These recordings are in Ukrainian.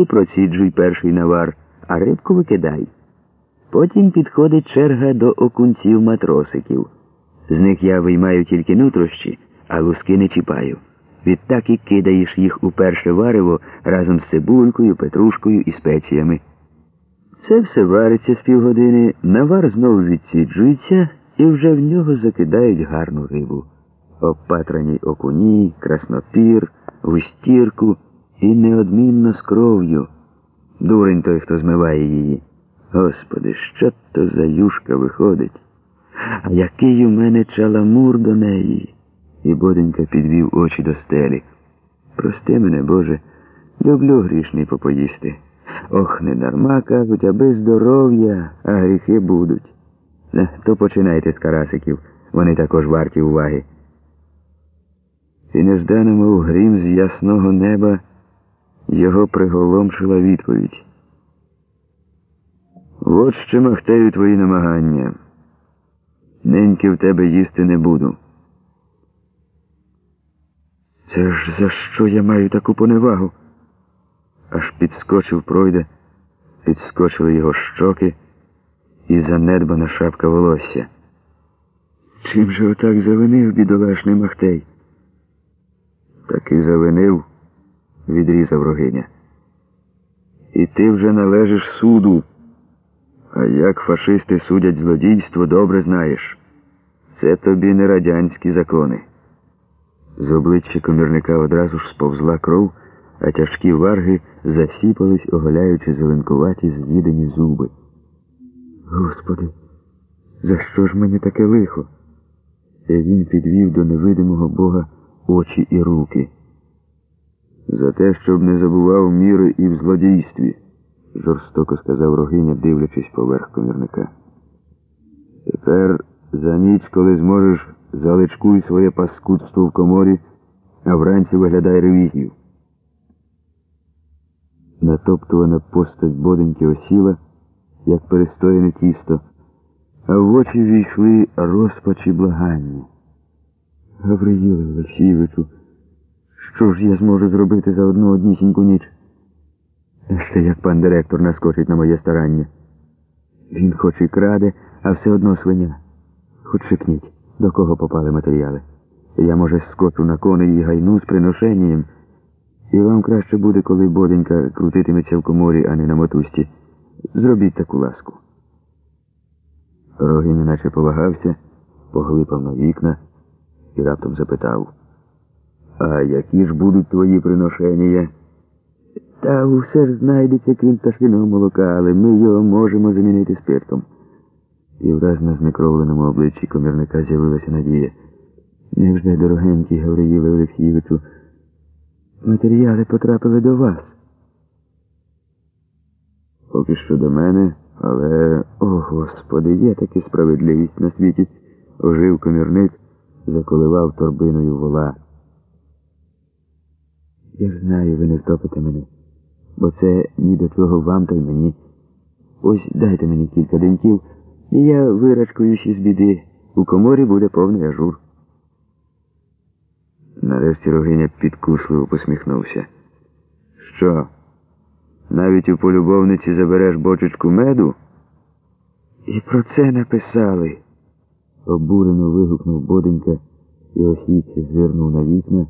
і проціджуй перший навар, а рибку викидай. Потім підходить черга до окунців матросиків. З них я виймаю тільки нутрощі, а луски не чіпаю. Відтак і кидаєш їх у перше варево разом з цибулькою, петрушкою і спеціями. Це все вариться з півгодини, навар знову відсіджується і вже в нього закидають гарну рибу. Обпатрані окуні, краснопір, густірку і неодмінно з кров'ю. Дурень той, хто змиває її. Господи, що то за юшка виходить? А який у мене чаламур до неї? І боденька підвів очі до стелі. Прости мене, Боже, люблю грішний попоїсти. Ох, не дарма кажуть, аби здоров'я, а гріхи будуть. То починайте з карасиків, вони також варті уваги. І неждано, мов грім з ясного неба, його приголомшила відповідь. От ще махтею твої намагання. Неньки в тебе їсти не буду. Це ж за що я маю таку поневагу? Аж підскочив пройде, підскочили його щоки і занедбана шапка волосся. Чим же отак завинив бідолашний Махтей? Так і завинив, відрізав рогиня. І ти вже належиш суду. А як фашисти судять злодійство, добре знаєш. Це тобі не радянські закони. З обличчя комірника одразу ж сповзла кров, а тяжкі варги засіпались, оголяючи зеленкуваті з'їдені зуби. Господи, за що ж мені таке лихо? І він підвів до невидимого Бога очі і руки. За те, щоб не забував міри і в злодійстві, жорстоко сказав Рогиня, дивлячись поверх комірника. Тепер за ніч, коли зможеш, заличкуй своє паскудство в коморі, а вранці виглядай ревізію. Натоптувана постать боденьки осіла, як перестояне тісто, а в очі війшли розпачі благання. Гавриїле Олексійовичу, що ж я зможу зробити за одну однісіньку ніч? Ще як пан директор наскочить на моє старання. Він хоч і краде, а все одно свиня. Хоч шикніть, до кого попали матеріали. Я, може, скочу на коней і гайну з приношенням. І вам краще буде, коли боденька крутитиметься в коморі, а не на мотузці. Зробіть таку ласку. Рогиня наче повагався, поглипав на вікна і раптом запитав. А які ж будуть твої приношення? Та усе ж знайдеться, крім пташиного молока, але ми його можемо замінити спиртом. І враз на знекровленому обличчі комірника з'явилася надія. Невже, дорогенький Гавриїле Олексійовичу, матеріали потрапили до вас? Поки що до мене, але, о Господи, є таки справедливість на світі. Ожив комірник, заколивав торбиною вола. Я ж знаю, ви не втопите мене, бо це ні до чого вам та й мені. Ось дайте мені кілька деньків, і я вирачкуюсь із біди. У коморі буде повний ажур. Нарешті Рогиня підкусливо посміхнувся. Що? Навіть у полюбовниці забереш бочечку меду? І про це написали. Обурено вигукнув боденька і осіче зирнув на вікна,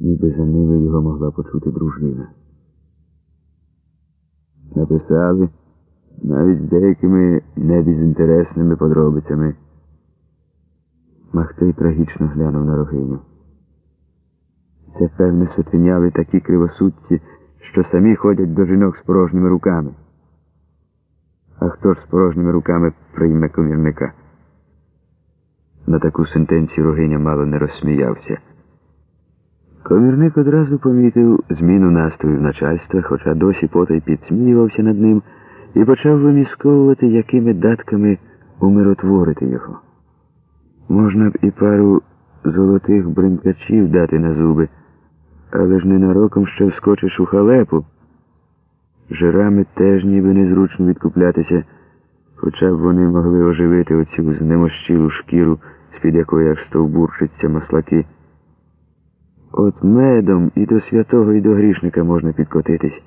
ніби за ними його могла почути дружина. Написали навіть з деякими небезінтересними подробицями. Махтей трагічно глянув на рогиню. Це, певне, сутеняли такі кривосудці, що самі ходять до жінок з порожніми руками. А хто ж з порожніми руками прийме комірника? На таку сентенцію Рогиня мало не розсміявся. Комірник одразу помітив зміну настрою начальства, хоча досі потай підсміювався над ним і почав вимісковувати, якими датками умиротворити його. Можна б і пару золотих бринкачів дати на зуби, але ж ненароком ще вскочиш у халепу. Жирами теж ніби незручно відкуплятися, хоча б вони могли оживити оцю знемощілу шкіру, з-під якої аж стовбурчаться маслаки. От медом і до святого, і до грішника можна підкотитись.